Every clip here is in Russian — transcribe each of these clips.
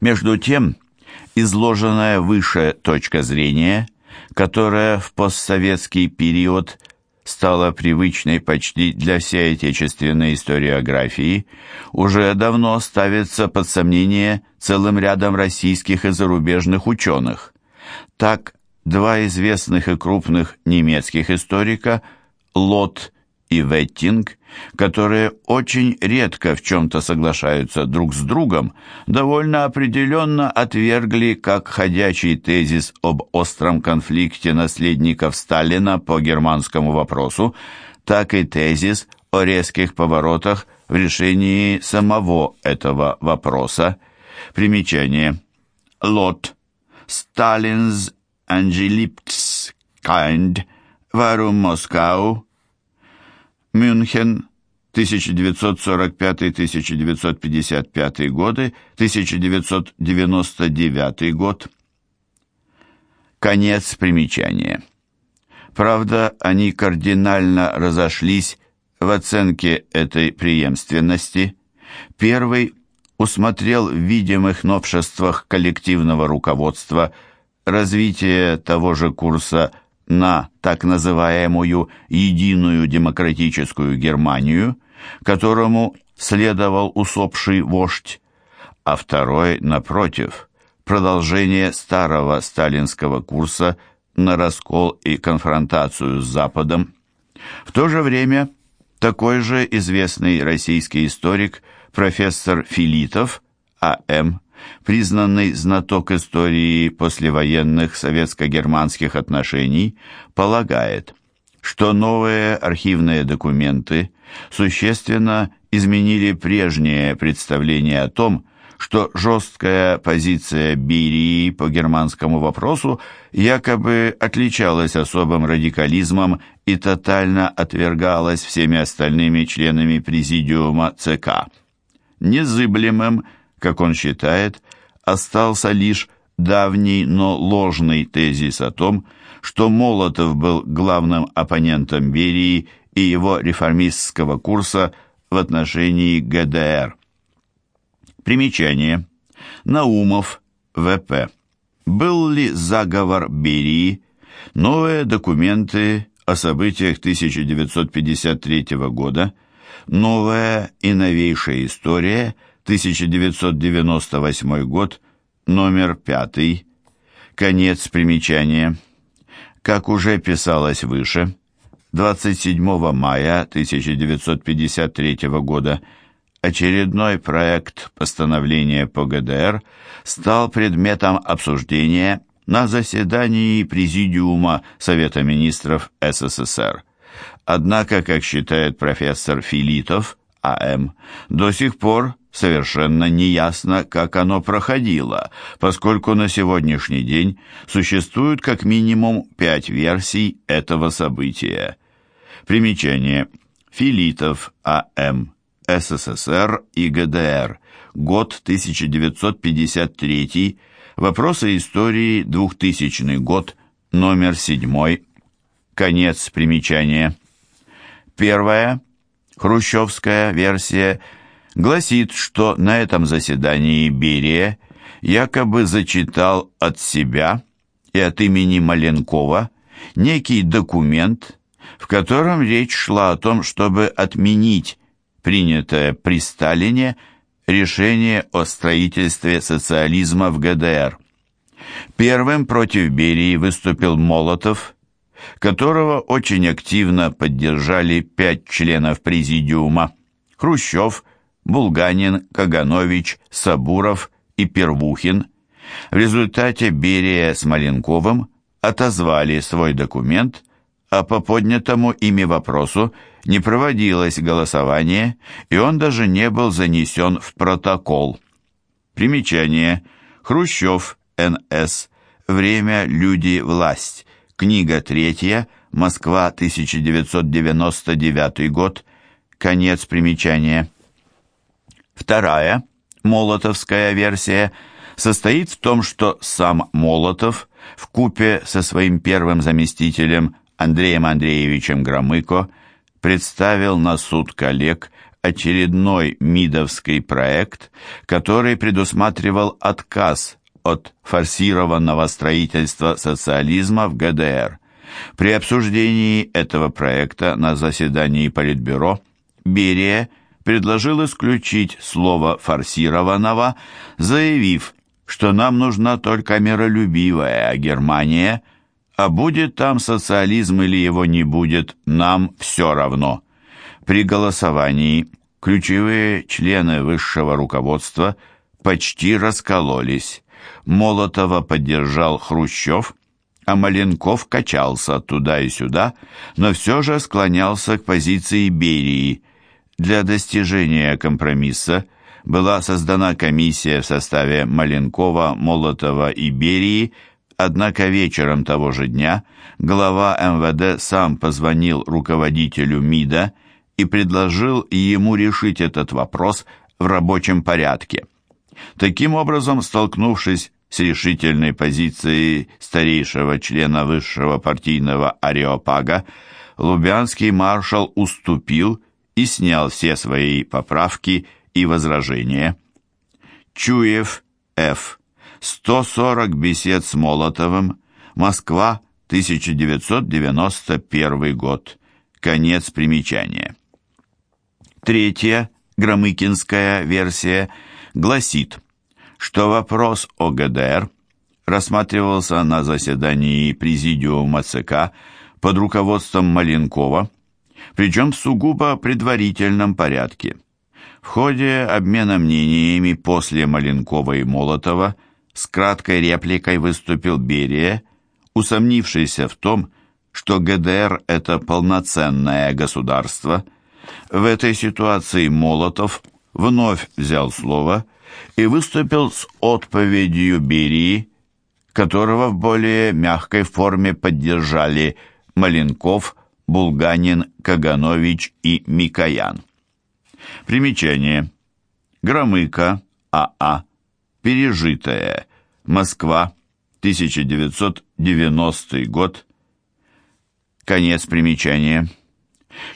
Между тем, изложенная выше точка зрения, которая в постсоветский период стала привычной почти для всей отечественной историографии, уже давно ставится под сомнение целым рядом российских и зарубежных ученых. Так, два известных и крупных немецких историка Лот и Веттинг, которые очень редко в чем-то соглашаются друг с другом, довольно определенно отвергли как ходячий тезис об остром конфликте наследников Сталина по германскому вопросу, так и тезис о резких поворотах в решении самого этого вопроса. Примечание. Лот. Сталин's Angeliebtskind. Warum Moskau? Мюнхен, 1945-1955 годы, 1999 год. Конец примечания. Правда, они кардинально разошлись в оценке этой преемственности. Первый усмотрел в видимых новшествах коллективного руководства развитие того же курса на так называемую «единую демократическую Германию», которому следовал усопший вождь, а второй, напротив, продолжение старого сталинского курса на раскол и конфронтацию с Западом. В то же время такой же известный российский историк профессор Филитов А.М признанный знаток истории послевоенных советско-германских отношений, полагает, что новые архивные документы существенно изменили прежнее представление о том, что жесткая позиция Берии по германскому вопросу якобы отличалась особым радикализмом и тотально отвергалась всеми остальными членами президиума ЦК. Незыблемым как он считает, остался лишь давний, но ложный тезис о том, что Молотов был главным оппонентом Берии и его реформистского курса в отношении ГДР. Примечание. Наумов, ВП. Был ли заговор Берии? Новые документы о событиях 1953 года, новая и новейшая история – 1998 год, номер 5, конец примечания. Как уже писалось выше, 27 мая 1953 года очередной проект постановления по ГДР стал предметом обсуждения на заседании Президиума Совета министров СССР. Однако, как считает профессор Филитов, А.М., до сих пор совершенно неясно, как оно проходило, поскольку на сегодняшний день существует как минимум пять версий этого события. Примечание. Филитов А.М. СССР и ГДР. Год 1953. Вопросы истории. 2000 год. Номер 7. Конец примечания. Первая. Хрущевская версия – гласит, что на этом заседании Берия якобы зачитал от себя и от имени Маленкова некий документ, в котором речь шла о том, чтобы отменить принятое при Сталине решение о строительстве социализма в ГДР. Первым против Берии выступил Молотов, которого очень активно поддержали пять членов президиума. Хрущев – Булганин, Каганович, Сабуров и Первухин. В результате Берия с Маленковым отозвали свой документ, а по поднятому ими вопросу не проводилось голосование, и он даже не был занесен в протокол. Примечание. Хрущев, Н.С. Время, люди, власть. Книга третья. Москва, 1999 год. Конец примечания. Вторая, молотовская версия, состоит в том, что сам Молотов в купе со своим первым заместителем Андреем Андреевичем Громыко представил на суд коллег очередной МИДовский проект, который предусматривал отказ от форсированного строительства социализма в ГДР. При обсуждении этого проекта на заседании Политбюро Берия предложил исключить слово «форсированного», заявив, что нам нужна только миролюбивая Германия, а будет там социализм или его не будет, нам все равно. При голосовании ключевые члены высшего руководства почти раскололись. Молотова поддержал Хрущев, а Маленков качался туда и сюда, но все же склонялся к позиции Берии. Для достижения компромисса была создана комиссия в составе Маленкова, Молотова и Берии, однако вечером того же дня глава МВД сам позвонил руководителю МИДа и предложил ему решить этот вопрос в рабочем порядке. Таким образом, столкнувшись с решительной позицией старейшего члена высшего партийного ареопага, Лубянский маршал уступил и снял все свои поправки и возражения. Чуев Ф. 140 бесед с Молотовым. Москва, 1991 год. Конец примечания. Третья, громыкинская версия, гласит, что вопрос о ГДР рассматривался на заседании Президиума ЦК под руководством Маленкова, причем в сугубо предварительном порядке. В ходе обмена мнениями после Маленкова и Молотова с краткой репликой выступил Берия, усомнившийся в том, что ГДР – это полноценное государство – в этой ситуации Молотов вновь взял слово и выступил с отповедью Берии, которого в более мягкой форме поддержали Маленков, Булганин, Каганович и Микоян. Примечание. Громыко, АА. Пережитое. Москва, 1990 год. Конец примечания.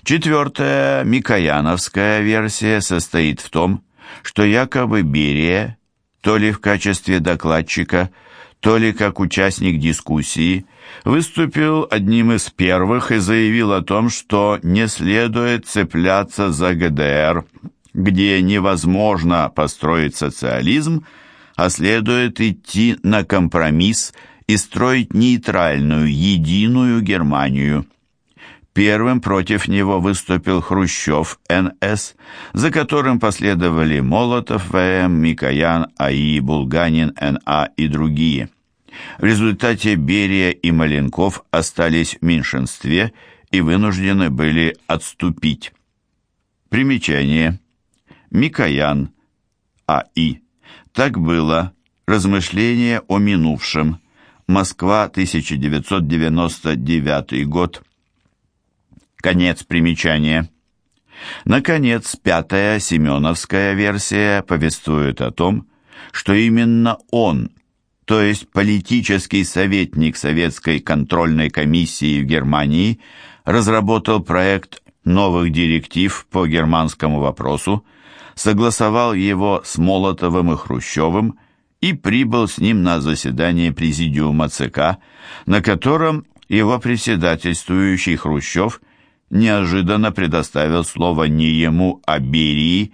Четвертая, Микояновская версия состоит в том, что якобы Берия, то ли в качестве докладчика, то ли как участник дискуссии, выступил одним из первых и заявил о том, что не следует цепляться за ГДР, где невозможно построить социализм, а следует идти на компромисс и строить нейтральную, единую Германию. Первым против него выступил Хрущев НС, за которым последовали Молотов ВМ, Микоян, АИ, Булганин НА и другие. В результате Берия и Маленков остались в меньшинстве и вынуждены были отступить. Примечание. Микоян, АИ. Так было. Размышления о минувшем. Москва, 1999 год. Конец примечания. Наконец, пятая семеновская версия повествует о том, что именно он, то есть политический советник Советской контрольной комиссии в Германии, разработал проект новых директив по германскому вопросу, согласовал его с Молотовым и Хрущевым и прибыл с ним на заседание Президиума ЦК, на котором его председательствующий Хрущев неожиданно предоставил слово не ему, а Берии,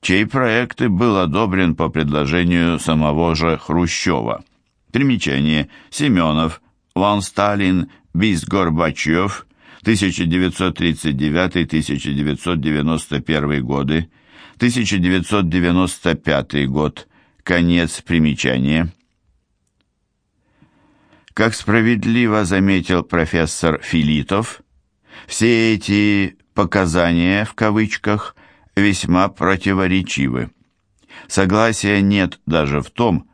чей проект и был одобрен по предложению самого же Хрущева. Примечание. Семенов, Ван Сталин, Бис Горбачев, 1939-1991 годы, 1995 год, конец примечания. Как справедливо заметил профессор Филитов, все эти «показания» в кавычках весьма противоречивы. Согласия нет даже в том,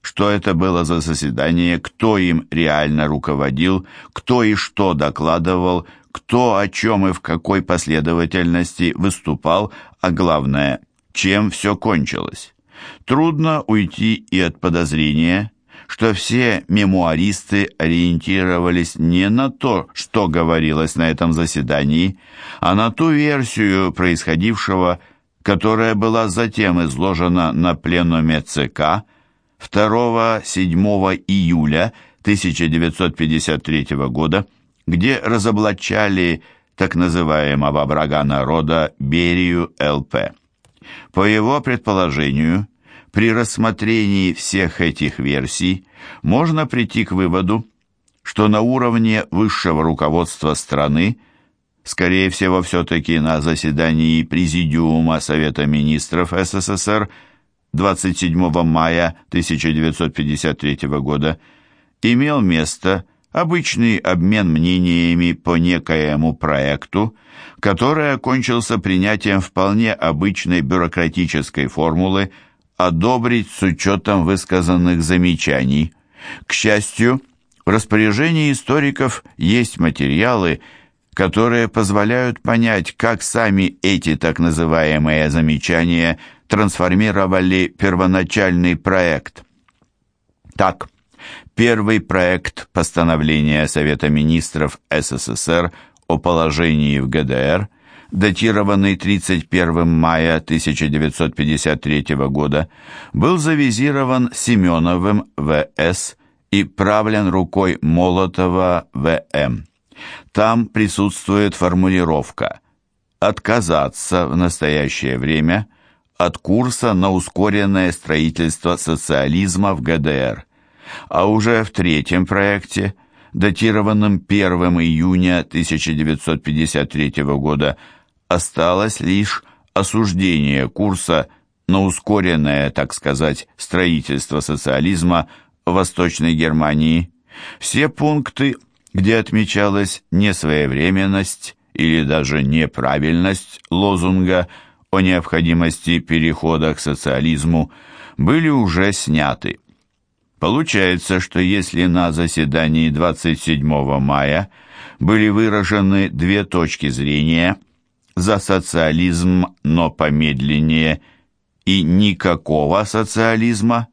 что это было за заседание, кто им реально руководил, кто и что докладывал, кто о чем и в какой последовательности выступал, а главное, чем все кончилось. Трудно уйти и от подозрения, что все мемуаристы ориентировались не на то, что говорилось на этом заседании, а на ту версию происходившего, которая была затем изложена на пленуме ЦК 2-7 июля 1953 года, где разоблачали так называемого врага народа Берию ЛП. По его предположению, при рассмотрении всех этих версий можно прийти к выводу, что на уровне высшего руководства страны, скорее всего, все-таки на заседании Президиума Совета Министров СССР 27 мая 1953 года, имел место обычный обмен мнениями по некоему проекту, который окончился принятием вполне обычной бюрократической формулы одобрить с учетом высказанных замечаний. К счастью, в распоряжении историков есть материалы, которые позволяют понять, как сами эти так называемые замечания трансформировали первоначальный проект. Так, первый проект постановления Совета министров СССР о положении в ГДР – датированный 31 мая 1953 года, был завизирован Семеновым В.С. и правлен рукой Молотова В.М. Там присутствует формулировка «отказаться в настоящее время от курса на ускоренное строительство социализма в ГДР», а уже в третьем проекте, датированном 1 июня 1953 года, осталось лишь осуждение курса на ускоренное, так сказать, строительство социализма в Восточной Германии. Все пункты, где отмечалась несвоевременность или даже неправильность лозунга о необходимости перехода к социализму, были уже сняты. Получается, что если на заседании 27 мая были выражены две точки зрения – за социализм, но помедленнее, и никакого социализма,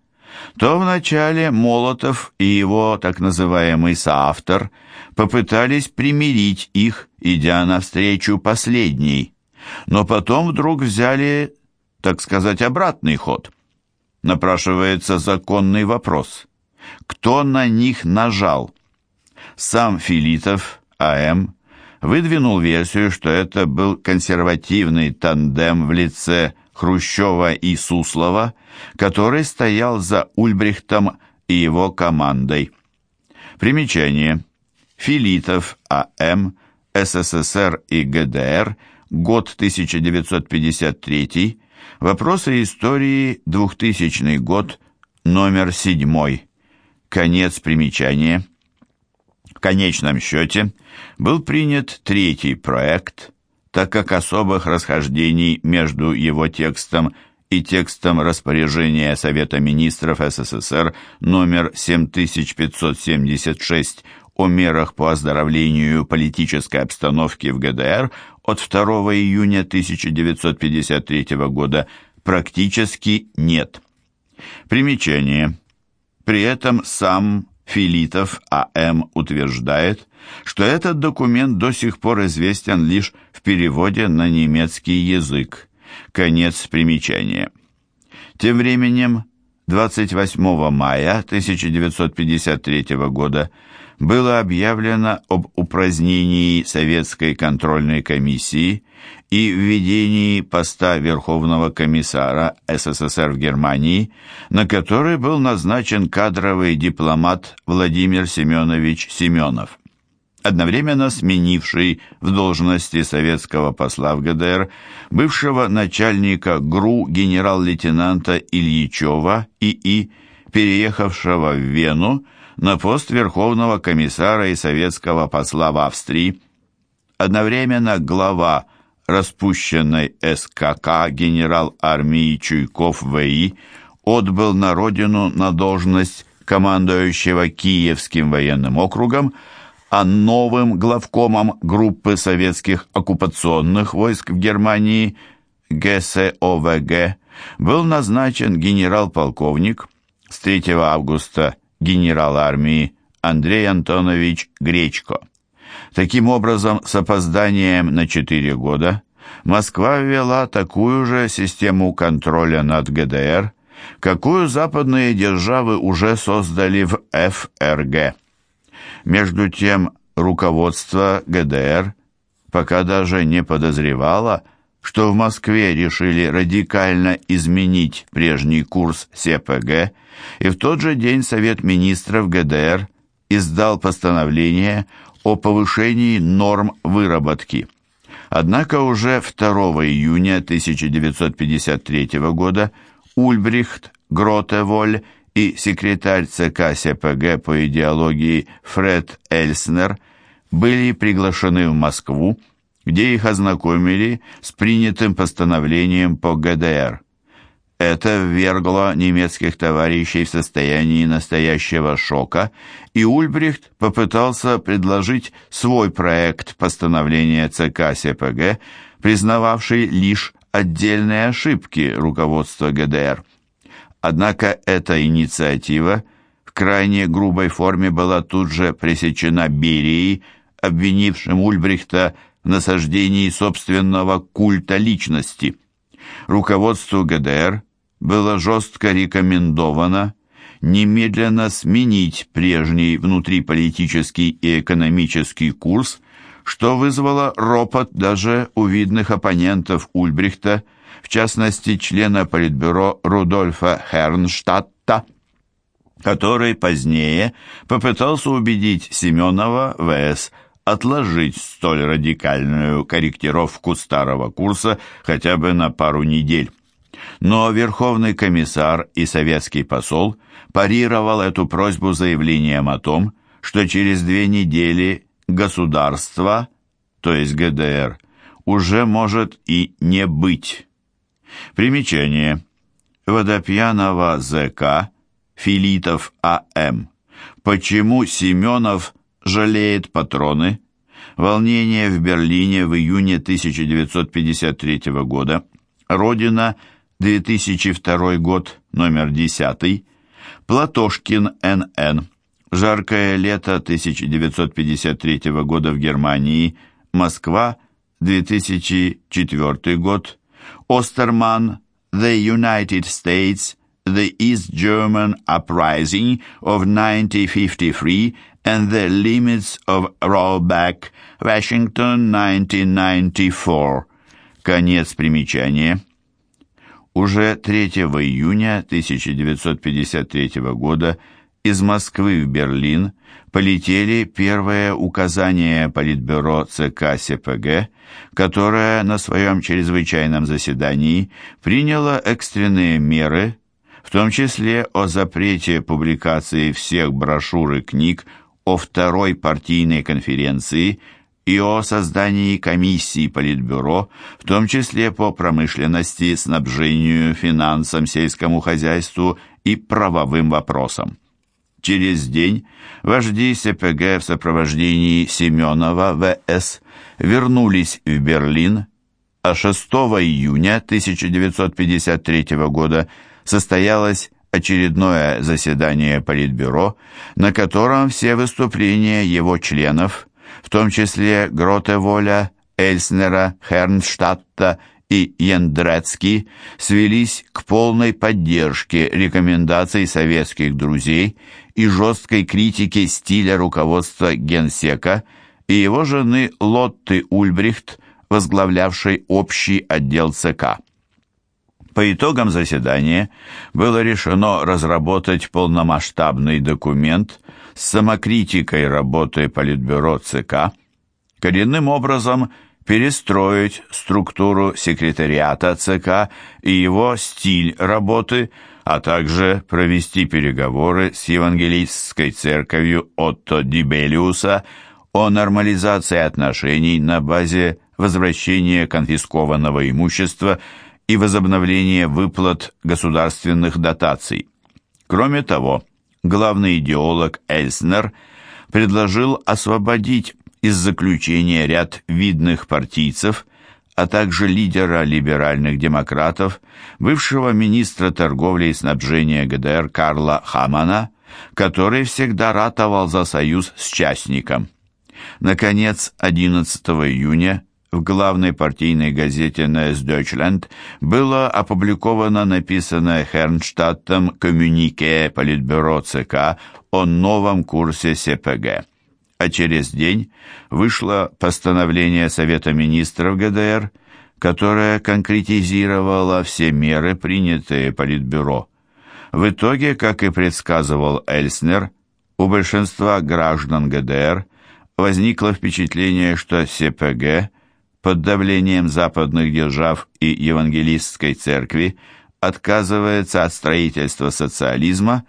то вначале Молотов и его так называемый соавтор попытались примирить их, идя навстречу последней, но потом вдруг взяли, так сказать, обратный ход. Напрашивается законный вопрос. Кто на них нажал? Сам Филитов, А.М., выдвинул версию, что это был консервативный тандем в лице Хрущева и Суслова, который стоял за Ульбрихтом и его командой. Примечание. Филитов А.М., СССР и ГДР, год 1953, вопросы истории, 2000 год, номер 7. Конец примечания. Конечном счете был принят третий проект, так как особых расхождений между его текстом и текстом распоряжения Совета министров СССР номер 7576 о мерах по оздоровлению политической обстановки в ГДР от 2 июня 1953 года практически нет. Примечание. При этом сам Филитов А.М. утверждает, что этот документ до сих пор известен лишь в переводе на немецкий язык. Конец примечания. Тем временем 28 мая 1953 года было объявлено об упразднении Советской контрольной комиссии и введении поста Верховного комиссара СССР в Германии, на который был назначен кадровый дипломат Владимир Семенович Семенов одновременно сменивший в должности советского посла в ГДР бывшего начальника ГРУ генерал-лейтенанта Ильичева ИИ, переехавшего в Вену на пост Верховного комиссара и советского посла в Австрии. Одновременно глава распущенной СКК генерал армии Чуйков В.И. отбыл на родину на должность командующего Киевским военным округом, а новым главкомом группы советских оккупационных войск в Германии ГСОВГ был назначен генерал-полковник с 3 августа генерал армии Андрей Антонович Гречко. Таким образом, с опозданием на 4 года Москва ввела такую же систему контроля над ГДР, какую западные державы уже создали в ФРГ. Между тем, руководство ГДР пока даже не подозревало, что в Москве решили радикально изменить прежний курс СПГ, и в тот же день Совет министров ГДР издал постановление о повышении норм выработки. Однако уже 2 июня 1953 года Ульбрихт, Гротеволь и секретарь ЦК СПГ по идеологии Фред Эльснер были приглашены в Москву, где их ознакомили с принятым постановлением по ГДР. Это ввергло немецких товарищей в состояние настоящего шока, и Ульбрихт попытался предложить свой проект постановления ЦК СПГ, признававший лишь отдельные ошибки руководства ГДР. Однако эта инициатива в крайне грубой форме была тут же пресечена Берией, обвинившим Ульбрихта в насаждении собственного культа личности. Руководству ГДР было жестко рекомендовано немедленно сменить прежний внутриполитический и экономический курс, что вызвало ропот даже у видных оппонентов Ульбрихта, в частности члена Политбюро Рудольфа Хернштадта, который позднее попытался убедить Семенова ВС отложить столь радикальную корректировку старого курса хотя бы на пару недель. Но Верховный комиссар и советский посол парировал эту просьбу заявлением о том, что через две недели государство, то есть ГДР, уже может и не быть. Примечание. Водопьянова ЗК, Филитов А.М. Почему Семенов жалеет патроны? Волнение в Берлине в июне 1953 года. Родина – 2002 год, номер 10, Платошкин Н.Н. Жаркое лето 1953 года в Германии, Москва, 2004 год, Остерман, The United States, The East German Uprising of 1953 and the Limits of Rollback, Washington, 1994. Конец примечания. Уже 3 июня 1953 года из Москвы в Берлин полетели первые указания Политбюро ЦК СПГ, которое на своем чрезвычайном заседании приняло экстренные меры, в том числе о запрете публикации всех брошюр и книг о второй партийной конференции – и о создании комиссии Политбюро, в том числе по промышленности, снабжению, финансам, сельскому хозяйству и правовым вопросам. Через день вожди СПГ в сопровождении Семенова В.С. вернулись в Берлин, а 6 июня 1953 года состоялось очередное заседание Политбюро, на котором все выступления его членов – в том числе Гротеволя, Эльснера, Хернштадта и Яндрецки, свелись к полной поддержке рекомендаций советских друзей и жесткой критике стиля руководства Генсека и его жены Лотты Ульбрихт, возглавлявшей общий отдел ЦК. По итогам заседания было решено разработать полномасштабный документ с самокритикой работы Политбюро ЦК, коренным образом перестроить структуру секретариата ЦК и его стиль работы, а также провести переговоры с Евангелистской церковью Отто Дибелиуса о нормализации отношений на базе возвращения конфискованного имущества и возобновления выплат государственных дотаций. Кроме того, главный идеолог Эльснер предложил освободить из заключения ряд видных партийцев, а также лидера либеральных демократов, бывшего министра торговли и снабжения ГДР Карла Хамана, который всегда ратовал за союз с частником. Наконец, 11 июня в главной партийной газете «Neues Deutschland» было опубликовано написанное Хернштадтом коммюнике Политбюро ЦК о новом курсе СПГ. А через день вышло постановление Совета министров ГДР, которое конкретизировало все меры, принятые Политбюро. В итоге, как и предсказывал Эльснер, у большинства граждан ГДР возникло впечатление, что СПГ под давлением западных держав и евангелистской церкви отказывается от строительства социализма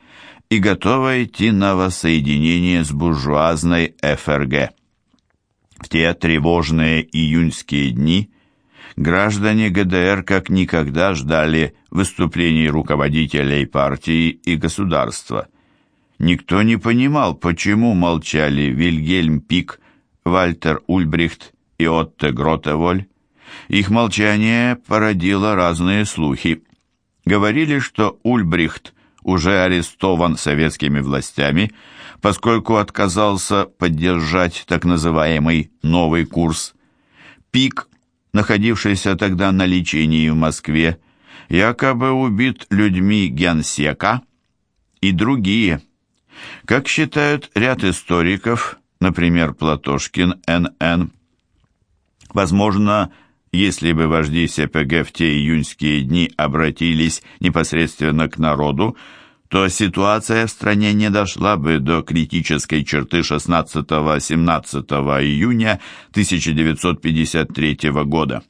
и готова идти на воссоединение с буржуазной ФРГ. В те тревожные июньские дни граждане ГДР как никогда ждали выступлений руководителей партии и государства. Никто не понимал, почему молчали Вильгельм Пик, Вальтер Ульбрихт и Отте Гротеволь. Их молчание породило разные слухи. Говорили, что Ульбрихт уже арестован советскими властями, поскольку отказался поддержать так называемый «новый курс». Пик, находившийся тогда на лечении в Москве, якобы убит людьми генсека и другие. Как считают ряд историков, например, Платошкин, Н.Н., Возможно, если бы вожди СПГ в те июньские дни обратились непосредственно к народу, то ситуация в стране не дошла бы до критической черты 16-17 июня 1953 года.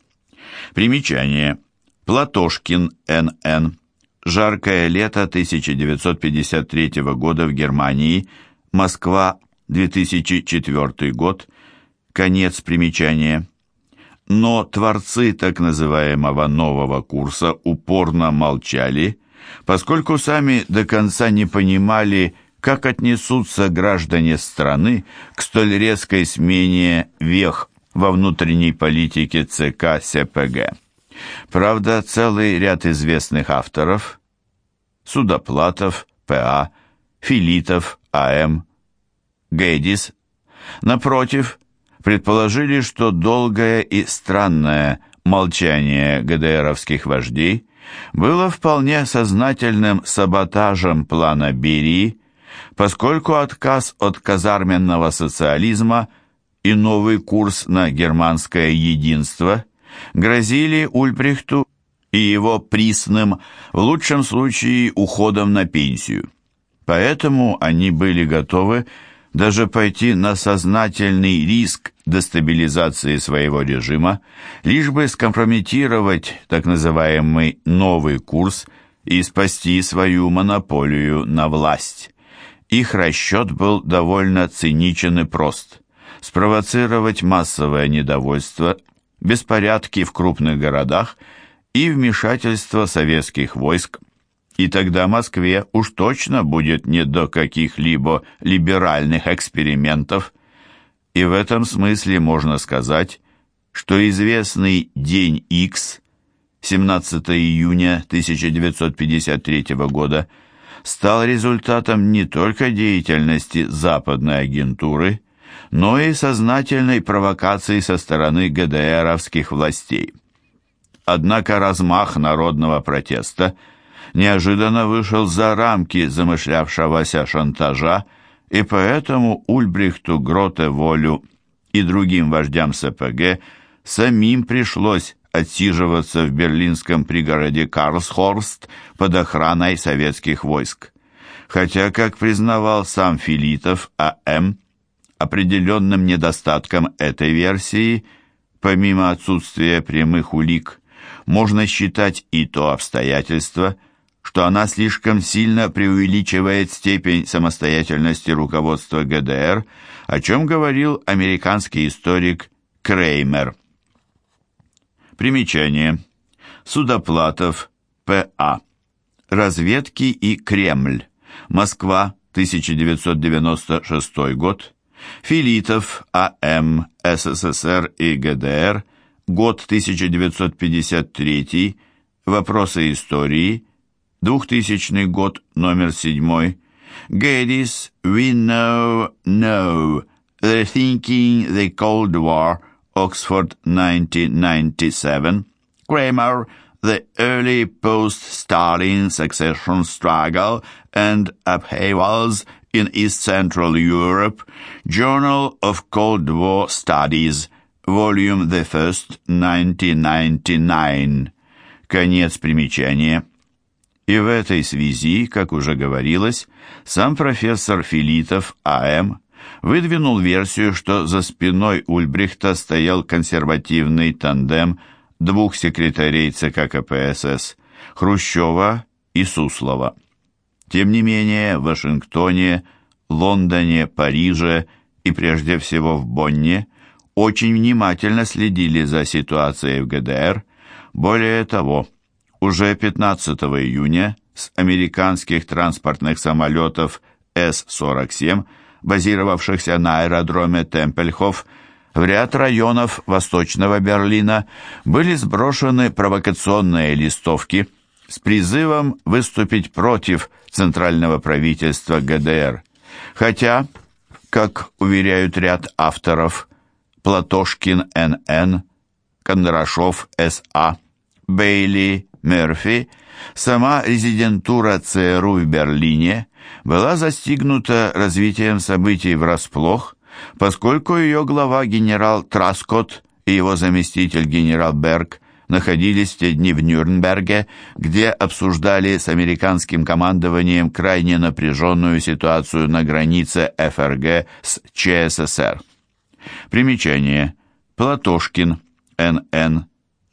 Примечание. Платошкин, Н.Н. Жаркое лето 1953 года в Германии. Москва, 2004 год. Конец примечания но творцы так называемого нового курса упорно молчали, поскольку сами до конца не понимали, как отнесутся граждане страны к столь резкой смене вех во внутренней политике ЦК СПГ. Правда, целый ряд известных авторов – Судоплатов, П.А., Филитов, А.М., Гейдис – напротив – предположили, что долгое и странное молчание ГДРовских вождей было вполне сознательным саботажем плана Берии, поскольку отказ от казарменного социализма и новый курс на германское единство грозили Ульбрихту и его присным в лучшем случае уходом на пенсию. Поэтому они были готовы даже пойти на сознательный риск дестабилизации своего режима, лишь бы скомпрометировать так называемый «новый курс» и спасти свою монополию на власть. Их расчет был довольно циничен и прост. Спровоцировать массовое недовольство, беспорядки в крупных городах и вмешательство советских войск и тогда Москве уж точно будет не до каких-либо либеральных экспериментов. И в этом смысле можно сказать, что известный день X, 17 июня 1953 года, стал результатом не только деятельности западной агентуры, но и сознательной провокации со стороны ГДРовских властей. Однако размах народного протеста – неожиданно вышел за рамки замышлявшегося шантажа, и поэтому Ульбрихту, Гроте, Волю и другим вождям СПГ самим пришлось отсиживаться в берлинском пригороде Карлсхорст под охраной советских войск. Хотя, как признавал сам Филитов А.М., определенным недостатком этой версии, помимо отсутствия прямых улик, можно считать и то обстоятельство, что она слишком сильно преувеличивает степень самостоятельности руководства ГДР, о чем говорил американский историк Креймер. Примечание. Судоплатов, П.А. Разведки и Кремль. Москва, 1996 год. Филитов, А.М. СССР и ГДР. Год 1953. Вопросы истории. 2000 год, номер 7, Geddes, We Know, No, Rethinking the Cold War, Oxford 1997. Kramer, The Early Post-Stalin Succession Struggle and Upheavals in East Central Europe, Journal of Cold War Studies, Volume the First, 1999. Конец примечания. И в этой связи, как уже говорилось, сам профессор Филитов А.М. выдвинул версию, что за спиной Ульбрихта стоял консервативный тандем двух секретарей ЦК КПСС Хрущева и Суслова. Тем не менее, в Вашингтоне, Лондоне, Париже и прежде всего в Бонне очень внимательно следили за ситуацией в ГДР. Более того, уже 15 июня с американских транспортных самолетов С-47, базировавшихся на аэродроме Темпельхоф, в ряд районов Восточного Берлина были сброшены провокационные листовки с призывом выступить против центрального правительства ГДР. Хотя, как уверяют ряд авторов, Платошкин Н.Н., Кондрашов С.А., Бейли Мерфи, сама резидентура ЦРУ в Берлине была застигнута развитием событий врасплох, поскольку ее глава генерал Траскот и его заместитель генерал Берг находились в те дни в Нюрнберге, где обсуждали с американским командованием крайне напряженную ситуацию на границе ФРГ с ЧССР. Примечание. Платошкин, Н.Н.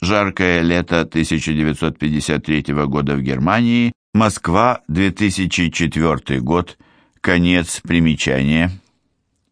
Жаркое лето 1953 года в Германии. Москва, 2004 год. Конец примечания.